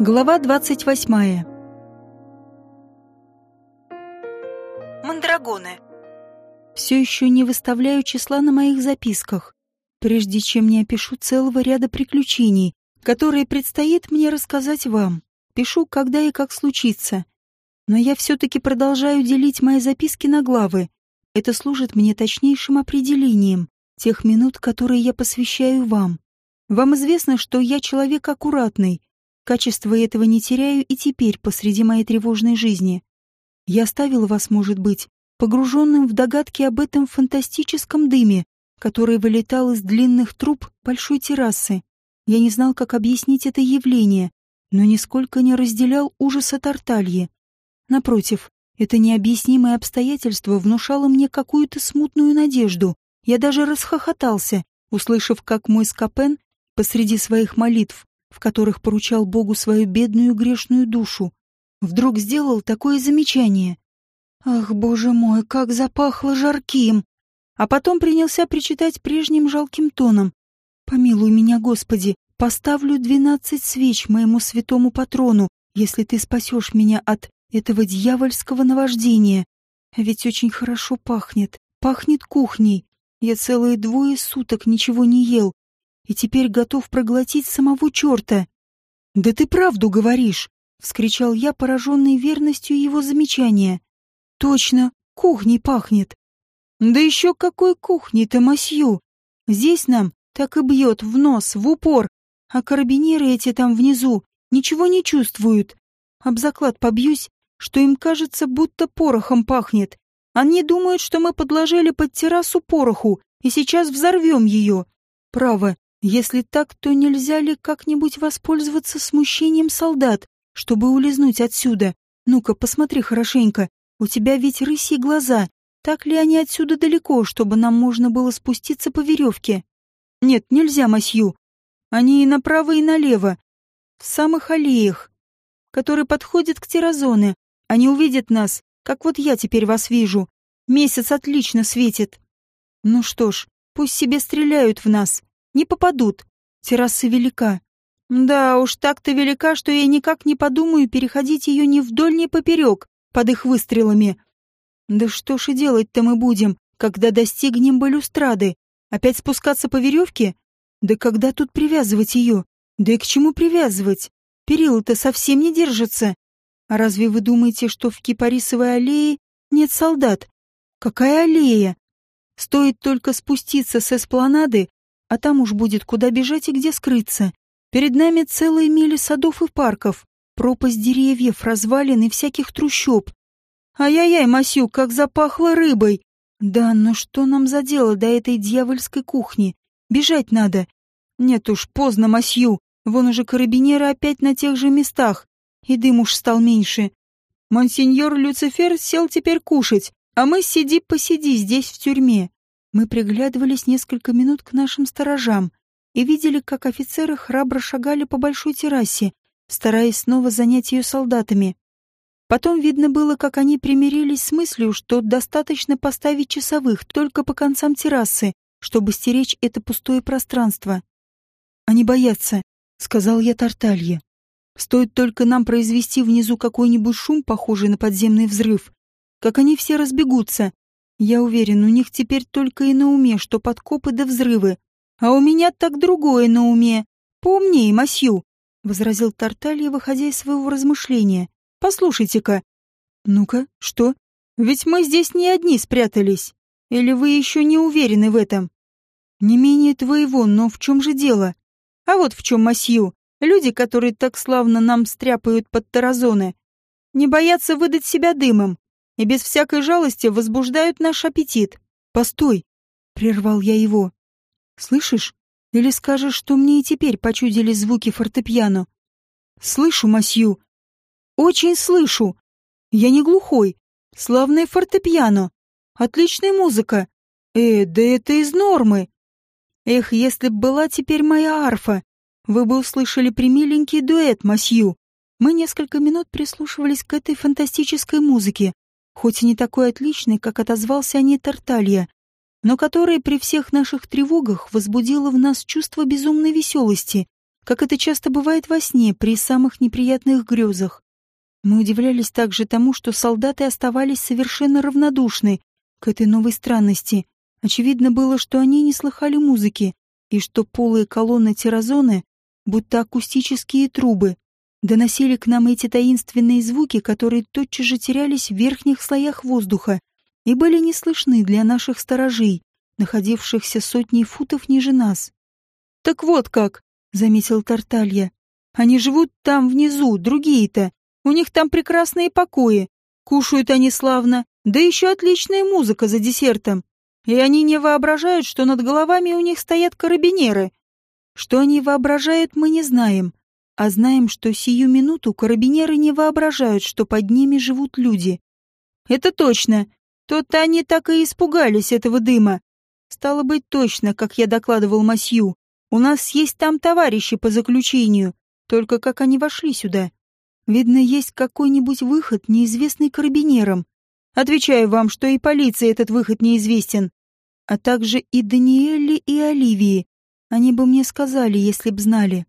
Глава двадцать восьмая. Мандрагоны. Все еще не выставляю числа на моих записках, прежде чем не опишу целого ряда приключений, которые предстоит мне рассказать вам. Пишу, когда и как случится. Но я все-таки продолжаю делить мои записки на главы. Это служит мне точнейшим определением тех минут, которые я посвящаю вам. Вам известно, что я человек аккуратный, Качество этого не теряю и теперь посреди моей тревожной жизни. Я оставила вас, может быть, погруженным в догадки об этом фантастическом дыме, который вылетал из длинных труб большой террасы. Я не знал, как объяснить это явление, но нисколько не разделял ужаса Тартальи. Напротив, это необъяснимое обстоятельство внушало мне какую-то смутную надежду. Я даже расхохотался, услышав, как мой Скопен посреди своих молитв в которых поручал Богу свою бедную грешную душу, вдруг сделал такое замечание. «Ах, боже мой, как запахло жарким!» А потом принялся причитать прежним жалким тоном. «Помилуй меня, Господи, поставлю двенадцать свеч моему святому патрону, если ты спасешь меня от этого дьявольского наваждения. Ведь очень хорошо пахнет, пахнет кухней. Я целые двое суток ничего не ел, и теперь готов проглотить самого черта. «Да ты правду говоришь!» — вскричал я, пораженный верностью его замечания. «Точно, кухней пахнет!» «Да еще какой кухни-то, масью! Здесь нам так и бьет в нос, в упор, а карабинеры эти там внизу ничего не чувствуют. Об заклад побьюсь, что им кажется, будто порохом пахнет. Они думают, что мы подложили под террасу пороху и сейчас взорвем ее. Право, если так, то нельзя ли как-нибудь воспользоваться смущением солдат, чтобы улизнуть отсюда? Ну-ка, посмотри хорошенько. У тебя ведь рысьи глаза. Так ли они отсюда далеко, чтобы нам можно было спуститься по веревке? Нет, нельзя, Масью. Они и направо, и налево. В самых аллеях, которые подходят к терразоне. Они увидят нас, как вот я теперь вас вижу. Месяц отлично светит. Ну что ж, пусть себе стреляют в нас. Не попадут. Терраса велика. Да уж, так-то велика, что я никак не подумаю переходить ее ни вдоль, ни поперек, под их выстрелами. Да что ж и делать-то мы будем, когда достигнем балюстрады? Опять спускаться по веревке? Да когда тут привязывать ее? Да и к чему привязывать? Перила-то совсем не держатся. А разве вы думаете, что в Кипарисовой аллее нет солдат? Какая аллея? Стоит только спуститься с эспланады, а там уж будет куда бежать и где скрыться. Перед нами целые мили садов и парков, пропасть деревьев, развалин и всяких трущоб. Ай-яй-яй, Масю, как запахло рыбой! Да, но что нам за дело до этой дьявольской кухни? Бежать надо. Нет уж, поздно, Масью. Вон уже карабинеры опять на тех же местах. И дым уж стал меньше. Монсеньор Люцифер сел теперь кушать, а мы сиди-посиди здесь в тюрьме. Мы приглядывались несколько минут к нашим сторожам и видели, как офицеры храбро шагали по большой террасе, стараясь снова занять ее солдатами. Потом видно было, как они примирились с мыслью, что достаточно поставить часовых только по концам террасы, чтобы стеречь это пустое пространство. «Они боятся», — сказал я Тарталье. «Стоит только нам произвести внизу какой-нибудь шум, похожий на подземный взрыв, как они все разбегутся, я уверен, у них теперь только и на уме, что подкопы да взрывы. А у меня так другое на уме. Поумнее, Масью, — возразил Тарталья, выходя из своего размышления. Послушайте-ка. Ну-ка, что? Ведь мы здесь не одни спрятались. Или вы еще не уверены в этом? Не менее твоего, но в чем же дело? А вот в чем, Масью. Люди, которые так славно нам стряпают под таразоны, не боятся выдать себя дымом, и без всякой жалости возбуждают наш аппетит. Постой, прервал я его. Слышишь? Или скажешь, что мне и теперь почудились звуки фортепиано? Слышу, Масью. Очень слышу. Я не глухой. Славное фортепиано. Отличная музыка. Э, да это из нормы. Эх, если б была теперь моя арфа, вы бы услышали примиленький дуэт, Масью. Мы несколько минут прислушивались к этой фантастической музыке, хоть и не такой отличный, как отозвался о ней Тарталья, но которая при всех наших тревогах возбудила в нас чувство безумной веселости, как это часто бывает во сне при самых неприятных грезах. Мы удивлялись также тому, что солдаты оставались совершенно равнодушны к этой новой странности. Очевидно было, что они не слыхали музыки, и что полые колонны терразоны, будто акустические трубы, доносили к нам эти таинственные звуки, которые тотчас же терялись в верхних слоях воздуха и были не слышны для наших сторожей, находившихся сотни футов ниже нас. «Так вот как», — заметил Тарталья, — «они живут там внизу, другие-то. У них там прекрасные покои. Кушают они славно, да еще отличная музыка за десертом. И они не воображают, что над головами у них стоят карабинеры. Что они воображают, мы не знаем, а знаем, что сию минуту карабинеры не воображают, что под ними живут люди. Это точно. То-то они так и испугались этого дыма. Стало быть, точно, как я докладывал Масью. У нас есть там товарищи по заключению, только как они вошли сюда. Видно, есть какой-нибудь выход, неизвестный карабинерам. Отвечаю вам, что и полиции этот выход неизвестен. А также и Даниэле, и Оливии. Они бы мне сказали, если б знали.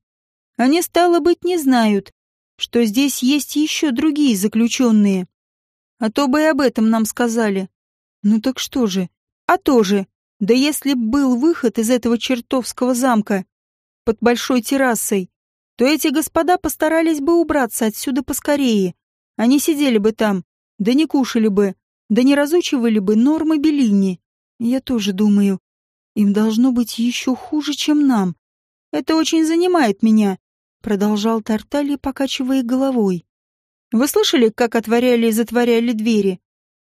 Они, стало быть, не знают, что здесь есть еще другие заключенные. А то бы и об этом нам сказали. Ну так что же? А то же. Да если б был выход из этого чертовского замка под большой террасой, то эти господа постарались бы убраться отсюда поскорее. Они сидели бы там, да не кушали бы, да не разучивали бы нормы Беллини. Я тоже думаю, им должно быть еще хуже, чем нам. Это очень занимает меня, продолжал Тарталья, покачивая головой. Вы слышали, как отворяли и затворяли двери?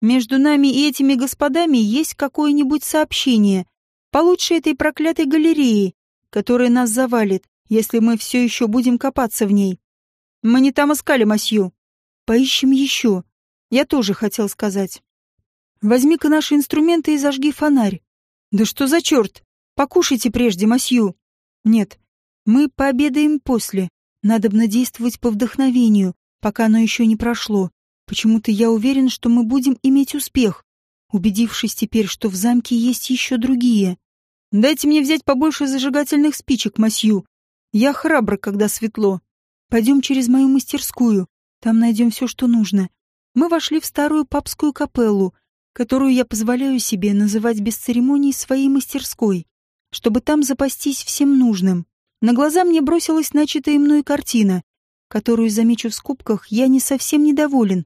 Между нами и этими господами есть какое-нибудь сообщение, получше этой проклятой галереи, которая нас завалит, если мы все еще будем копаться в ней. Мы не там искали Масью. Поищем еще. Я тоже хотел сказать. Возьми-ка наши инструменты и зажги фонарь. Да что за черт? Покушайте прежде, Масью. Нет, мы пообедаем после. Надобно действовать по вдохновению, пока оно еще не прошло. Почему-то я уверен, что мы будем иметь успех, убедившись теперь, что в замке есть еще другие. Дайте мне взять побольше зажигательных спичек, Масью. Я храбр, когда светло. Пойдем через мою мастерскую. Там найдем все, что нужно. Мы вошли в старую папскую капеллу, которую я позволяю себе называть без церемоний своей мастерской, чтобы там запастись всем нужным. На глаза мне бросилась начатая мной картина, которую, замечу в скобках, я не совсем недоволен,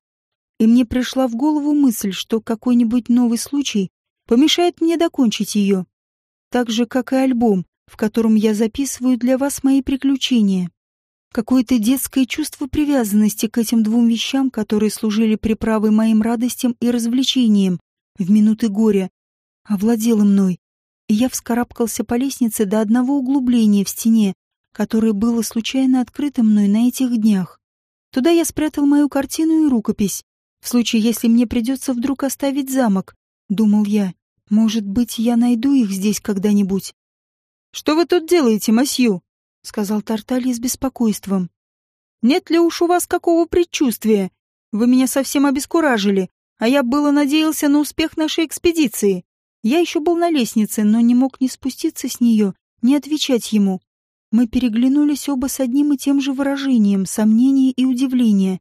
и мне пришла в голову мысль, что какой-нибудь новый случай помешает мне докончить ее, так же, как и альбом, в котором я записываю для вас мои приключения. Какое-то детское чувство привязанности к этим двум вещам, которые служили приправой моим радостям и развлечениям в минуты горя, овладело мной, я вскарабкался по лестнице до одного углубления в стене, которое было случайно открыто мной на этих днях. Туда я спрятал мою картину и рукопись, в случае, если мне придется вдруг оставить замок, думал я. Может быть, я найду их здесь когда-нибудь. Что вы тут делаете, Масью? сказал Тарталья с беспокойством. Нет ли уж у вас какого предчувствия? Вы меня совсем обескуражили, а я было надеялся на успех нашей экспедиции. Я еще был на лестнице, но не мог ни спуститься с нее, ни отвечать ему. Мы переглянулись оба с одним и тем же выражением сомнения и удивления.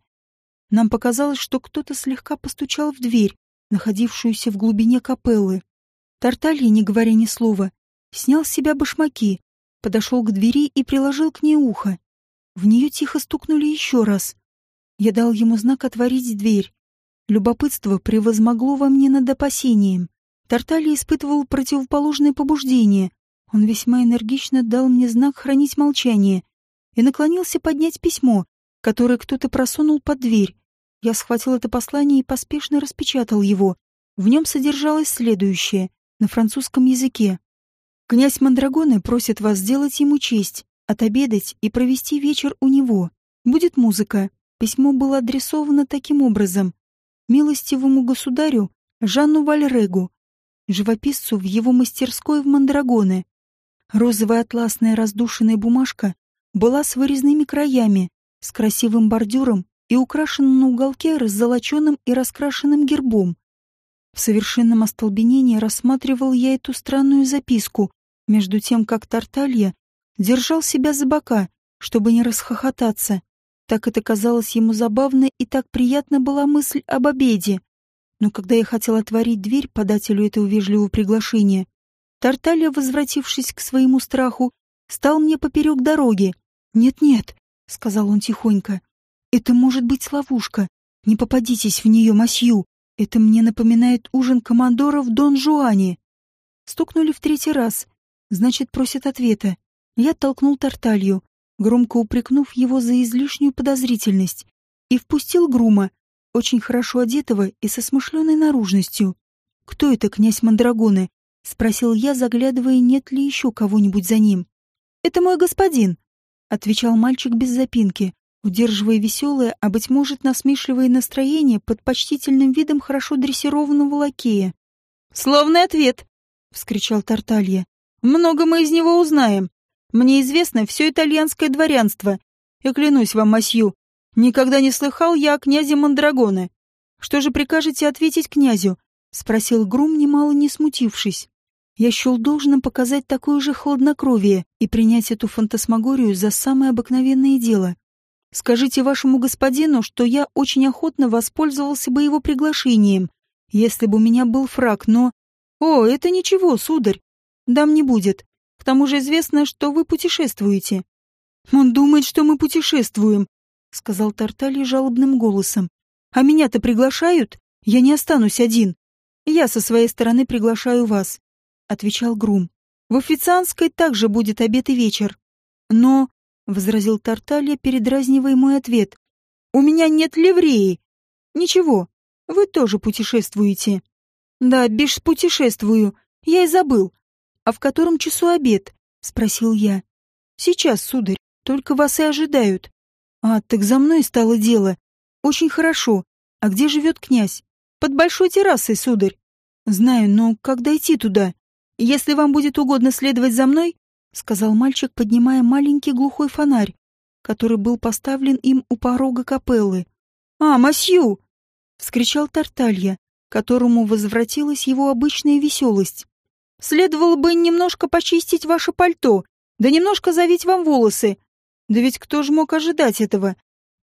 Нам показалось, что кто-то слегка постучал в дверь, находившуюся в глубине капеллы. Тарталья, не говоря ни слова, снял с себя башмаки, подошел к двери и приложил к ней ухо. В нее тихо стукнули еще раз. Я дал ему знак отворить дверь. Любопытство превозмогло во мне над опасением. Тарталья испытывал противоположное побуждение. Он весьма энергично дал мне знак хранить молчание и наклонился поднять письмо, которое кто-то просунул под дверь. Я схватил это послание и поспешно распечатал его. В нем содержалось следующее, на французском языке. «Князь Мандрагоны просит вас сделать ему честь, отобедать и провести вечер у него. Будет музыка». Письмо было адресовано таким образом. Милостивому государю Жанну Вальрегу, живописцу в его мастерской в Мандрагоне. Розовая атласная раздушенная бумажка была с вырезными краями, с красивым бордюром и украшена на уголке раззолоченным и раскрашенным гербом. В совершенном остолбенении рассматривал я эту странную записку, между тем как Тарталья держал себя за бока, чтобы не расхохотаться. Так это казалось ему забавно, и так приятна была мысль об обеде. Но когда я хотел отворить дверь подателю этого вежливого приглашения, Тарталья, возвратившись к своему страху, стал мне поперек дороги. «Нет-нет», — сказал он тихонько, — «это может быть ловушка. Не попадитесь в нее, масью. Это мне напоминает ужин командора в Дон Жуане». Стукнули в третий раз. Значит, просят ответа. Я толкнул Тарталью, громко упрекнув его за излишнюю подозрительность, и впустил Грума, очень хорошо одетого и со смышленой наружностью. «Кто это, князь Мандрагоны?» — спросил я, заглядывая, нет ли еще кого-нибудь за ним. «Это мой господин», — отвечал мальчик без запинки, удерживая веселое, а, быть может, насмешливое настроение под почтительным видом хорошо дрессированного лакея. «Словный ответ!» — вскричал Тарталья. «Много мы из него узнаем. Мне известно все итальянское дворянство. И клянусь вам, масью, никогда не слыхал я о князе Мандрагоне. Что же прикажете ответить князю?» — спросил Грум, немало не смутившись. Я счел должным показать такое же хладнокровие и принять эту фантасмагорию за самое обыкновенное дело. Скажите вашему господину, что я очень охотно воспользовался бы его приглашением, если бы у меня был фраг, но... О, это ничего, сударь. Дам не будет. К тому же известно, что вы путешествуете. Он думает, что мы путешествуем, сказал Тарталья жалобным голосом. А меня-то приглашают? Я не останусь один. Я со своей стороны приглашаю вас, отвечал Грум. В официанской также будет обед и вечер. Но — возразил Тарталья, передразнивая мой ответ. «У меня нет ливреи». «Ничего, вы тоже путешествуете». «Да, бишь путешествую. Я и забыл. А в котором часу обед?» — спросил я. «Сейчас, сударь, только вас и ожидают». «А, так за мной стало дело. Очень хорошо. А где живет князь?» «Под большой террасой, сударь». «Знаю, но как дойти туда? Если вам будет угодно следовать за мной, сказал мальчик, поднимая маленький глухой фонарь, который был поставлен им у порога капеллы. «А, масью!» — вскричал Тарталья, которому возвратилась его обычная веселость. «Следовало бы немножко почистить ваше пальто, да немножко завить вам волосы. Да ведь кто же мог ожидать этого?»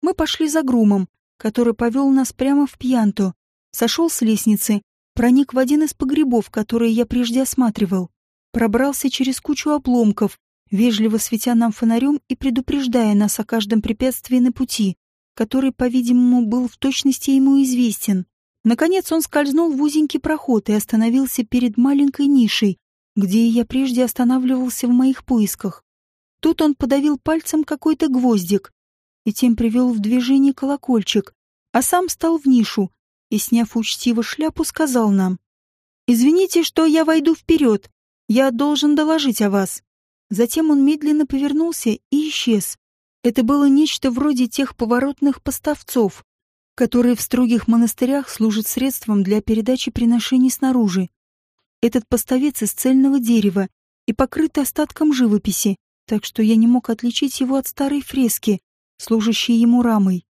Мы пошли за грумом, который повел нас прямо в пьянту, сошел с лестницы, проник в один из погребов, которые я прежде осматривал пробрался через кучу обломков, вежливо светя нам фонарем и предупреждая нас о каждом препятствии на пути, который, по-видимому, был в точности ему известен. Наконец он скользнул в узенький проход и остановился перед маленькой нишей, где я прежде останавливался в моих поисках. Тут он подавил пальцем какой-то гвоздик и тем привел в движение колокольчик, а сам стал в нишу и, сняв учтиво шляпу, сказал нам, «Извините, что я войду вперед, я должен доложить о вас. Затем он медленно повернулся и исчез. Это было нечто вроде тех поворотных поставцов, которые в строгих монастырях служат средством для передачи приношений снаружи. Этот поставец из цельного дерева и покрыт остатком живописи, так что я не мог отличить его от старой фрески, служащей ему рамой.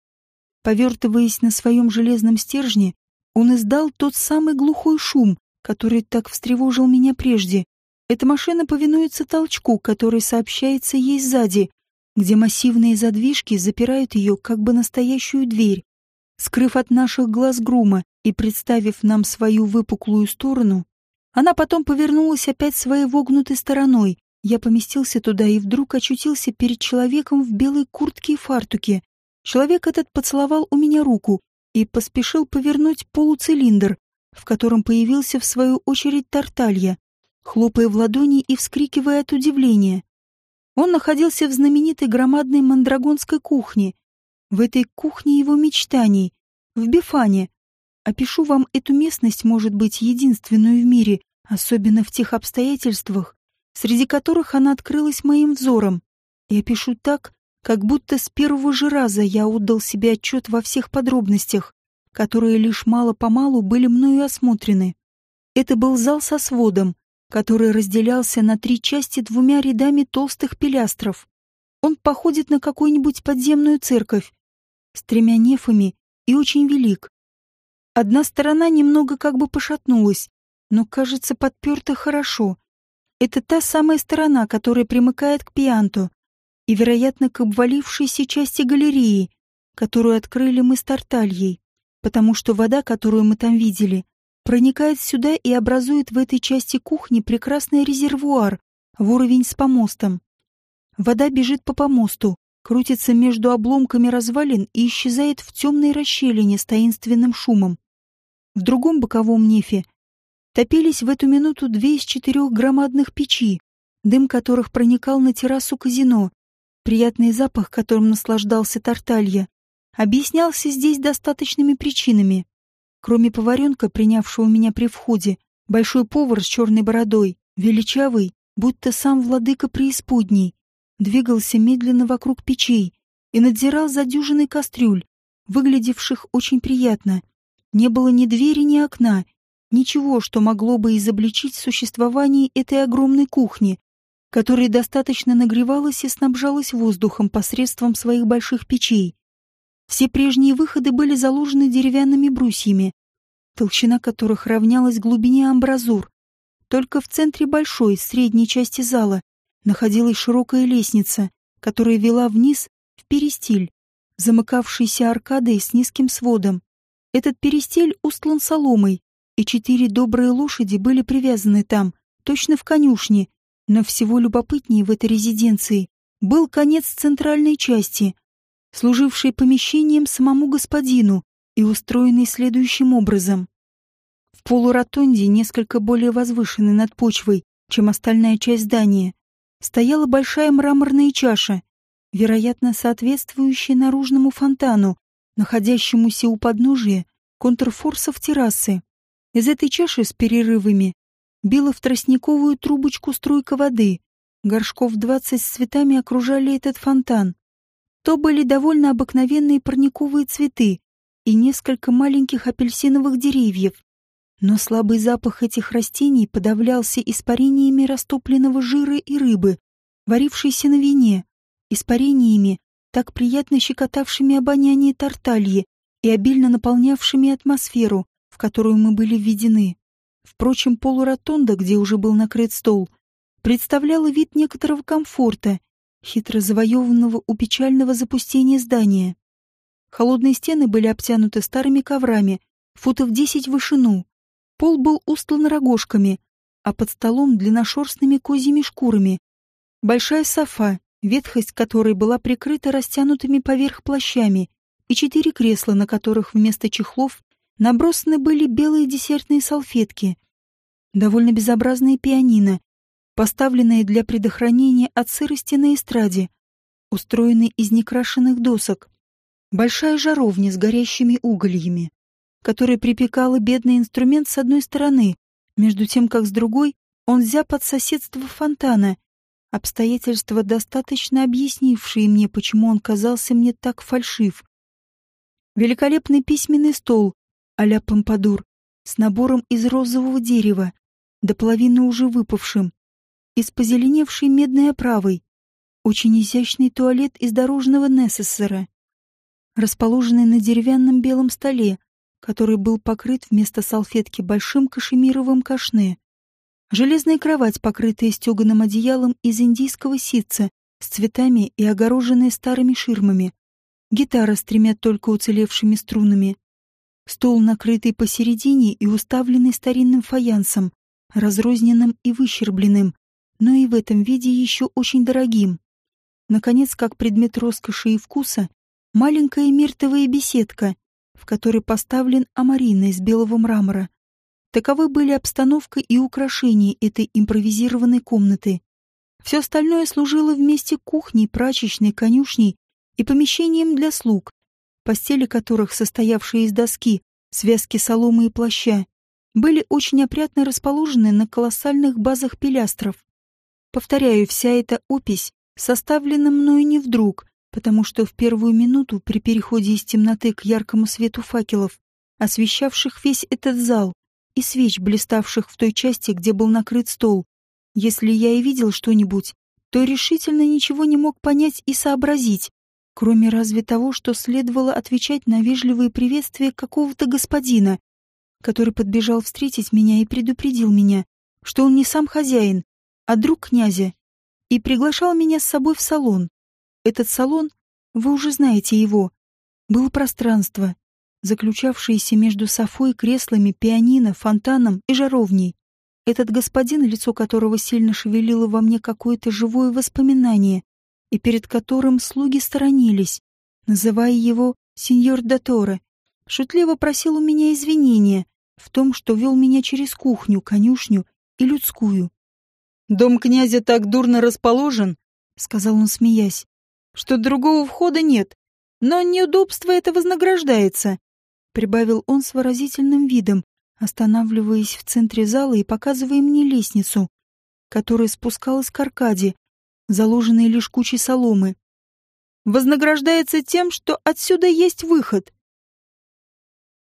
Повертываясь на своем железном стержне, он издал тот самый глухой шум, который так встревожил меня прежде. Эта машина повинуется толчку, который сообщается ей сзади, где массивные задвижки запирают ее как бы настоящую дверь. Скрыв от наших глаз грума и представив нам свою выпуклую сторону, она потом повернулась опять своей вогнутой стороной. Я поместился туда и вдруг очутился перед человеком в белой куртке и фартуке. Человек этот поцеловал у меня руку и поспешил повернуть полуцилиндр, в котором появился в свою очередь Тарталья хлопая в ладони и вскрикивая от удивления. Он находился в знаменитой громадной мандрагонской кухне, в этой кухне его мечтаний, в Бифане. Опишу вам эту местность, может быть, единственную в мире, особенно в тех обстоятельствах, среди которых она открылась моим взором. И опишу так, как будто с первого же раза я отдал себе отчет во всех подробностях, которые лишь мало-помалу были мною осмотрены. Это был зал со сводом, который разделялся на три части двумя рядами толстых пилястров. Он походит на какую-нибудь подземную церковь с тремя нефами и очень велик. Одна сторона немного как бы пошатнулась, но, кажется, подперта хорошо. Это та самая сторона, которая примыкает к пианту, и, вероятно, к обвалившейся части галереи, которую открыли мы с Тартальей, потому что вода, которую мы там видели, проникает сюда и образует в этой части кухни прекрасный резервуар в уровень с помостом. Вода бежит по помосту, крутится между обломками развалин и исчезает в темной расщелине с таинственным шумом. В другом боковом нефе топились в эту минуту две из четырех громадных печи, дым которых проникал на террасу казино. Приятный запах, которым наслаждался Тарталья, объяснялся здесь достаточными причинами. Кроме поваренка, принявшего меня при входе, большой повар с черной бородой, величавый, будто сам владыка преисподней, двигался медленно вокруг печей и надзирал за дюжиной кастрюль, выглядевших очень приятно. Не было ни двери, ни окна, ничего, что могло бы изобличить существование этой огромной кухни, которая достаточно нагревалась и снабжалась воздухом посредством своих больших печей. Все прежние выходы были заложены деревянными брусьями, толщина которых равнялась глубине амбразур. Только в центре большой, средней части зала находилась широкая лестница, которая вела вниз в перистиль, замыкавшийся аркадой с низким сводом. Этот перистиль устлан соломой, и четыре добрые лошади были привязаны там, точно в конюшне, но всего любопытнее в этой резиденции был конец центральной части, служивший помещением самому господину и устроенный следующим образом. В полуротонде, несколько более возвышенной над почвой, чем остальная часть здания, стояла большая мраморная чаша, вероятно, соответствующая наружному фонтану, находящемуся у подножия контрфорсов террасы. Из этой чаши с перерывами била в тростниковую трубочку струйка воды. Горшков двадцать с цветами окружали этот фонтан. То были довольно обыкновенные парниковые цветы и несколько маленьких апельсиновых деревьев. Но слабый запах этих растений подавлялся испарениями растопленного жира и рыбы, варившейся на вине, испарениями, так приятно щекотавшими обоняние тартальи и обильно наполнявшими атмосферу, которую мы были введены. Впрочем, полуротонда, где уже был накрыт стол, представляла вид некоторого комфорта хитро завоеванного у печального запустения здания. Холодные стены были обтянуты старыми коврами, футов десять в вышину. Пол был устлан рогожками, а под столом длинношерстными козьими шкурами. Большая софа, ветхость которой была прикрыта растянутыми поверх плащами, и четыре кресла, на которых вместо чехлов набросаны были белые десертные салфетки. Довольно безобразное пианино, поставленные для предохранения от сырости на эстраде, устроенной из некрашенных досок. Большая жаровня с горящими угольями, которая припекала бедный инструмент с одной стороны, между тем как с другой он взял под соседство фонтана, обстоятельства, достаточно объяснившие мне, почему он казался мне так фальшив. Великолепный письменный стол а-ля помпадур с набором из розового дерева, до половины уже выпавшим, и с позеленевшей медной оправой, очень изящный туалет из дорожного Несессера, расположенный на деревянном белом столе, который был покрыт вместо салфетки большим кашемировым кашне. Железная кровать, покрытая стеганым одеялом из индийского ситца, с цветами и огороженная старыми ширмами. Гитара с тремя только уцелевшими струнами. Стол, накрытый посередине и уставленный старинным фаянсом, разрозненным и выщербленным, но и в этом виде еще очень дорогим. Наконец, как предмет роскоши и вкуса, маленькая миртовая беседка, в которой поставлен амарина из белого мрамора. Таковы были обстановка и украшения этой импровизированной комнаты. Все остальное служило вместе кухней, прачечной, конюшней и помещением для слуг, постели которых, состоявшие из доски, связки соломы и плаща, были очень опрятно расположены на колоссальных базах пилястров. Повторяю, вся эта опись составлена мною не вдруг, потому что в первую минуту при переходе из темноты к яркому свету факелов, освещавших весь этот зал, и свеч, блиставших в той части, где был накрыт стол, если я и видел что-нибудь, то решительно ничего не мог понять и сообразить, кроме разве того, что следовало отвечать на вежливые приветствия какого-то господина, который подбежал встретить меня и предупредил меня, что он не сам хозяин, а друг князя, и приглашал меня с собой в салон. Этот салон, вы уже знаете его, было пространство, заключавшееся между софой, креслами, пианино, фонтаном и жаровней. Этот господин, лицо которого сильно шевелило во мне какое-то живое воспоминание, и перед которым слуги сторонились, называя его сеньор Доторе, шутливо просил у меня извинения в том, что вел меня через кухню, конюшню и людскую. «Дом князя так дурно расположен», — сказал он, смеясь, — «что другого входа нет, но неудобство это вознаграждается», — прибавил он с выразительным видом, останавливаясь в центре зала и показывая мне лестницу, которая спускалась к аркаде, заложенной лишь кучей соломы. «Вознаграждается тем, что отсюда есть выход.